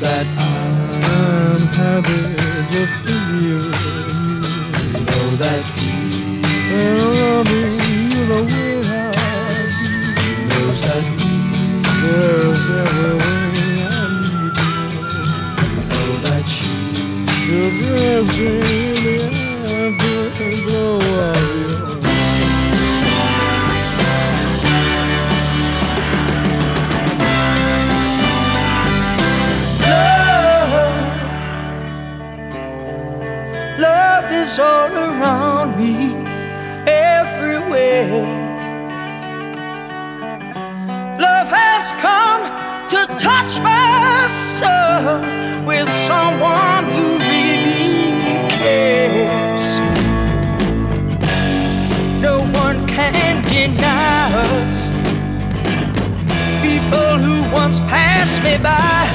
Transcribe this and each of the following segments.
that I'm happy just for you. know that And loving you the way I he knows that do. There's every way I need know that she you. You're in Love is all around me, everywhere. Love has come to touch my soul with someone who really cares. No one can deny us. People who once passed me by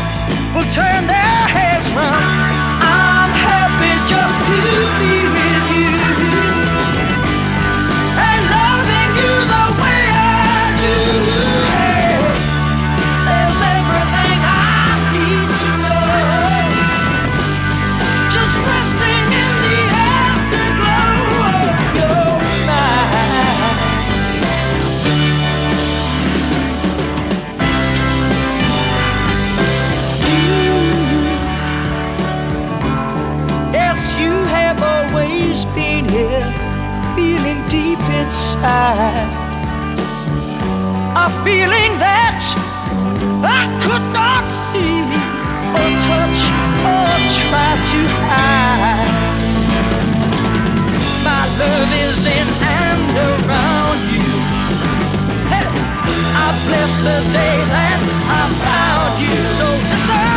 will turn their heads round. To be deep inside. A feeling that I could not see, or touch, or try to hide. My love is in and around you. Hey, I bless the day that I found you. So listen.